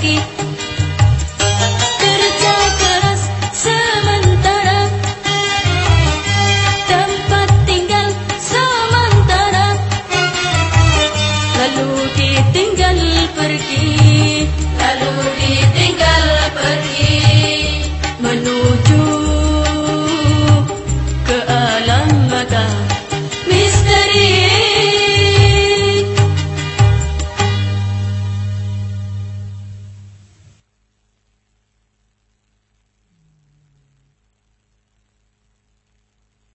chiquita.